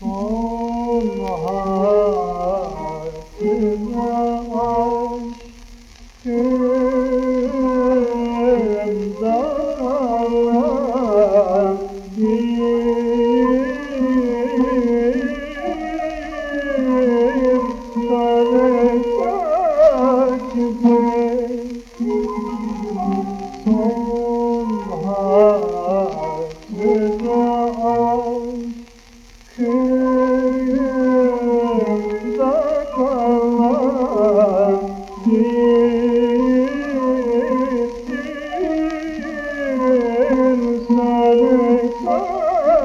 Om Maha.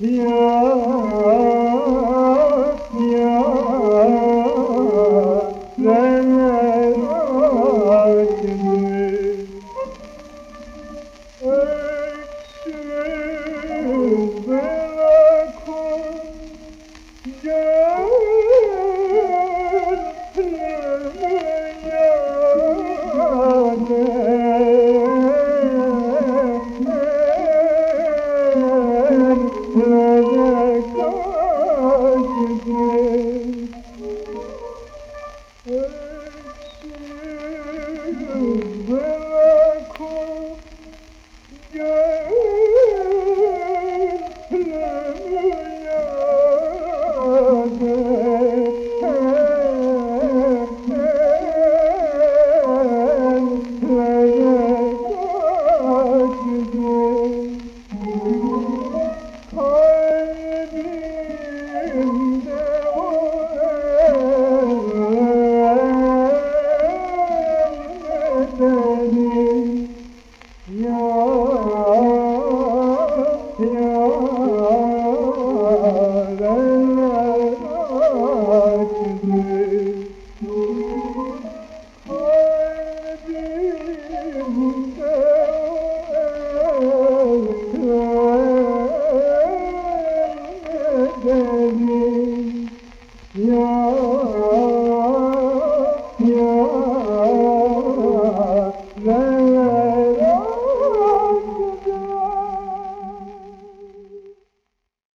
Ya Ya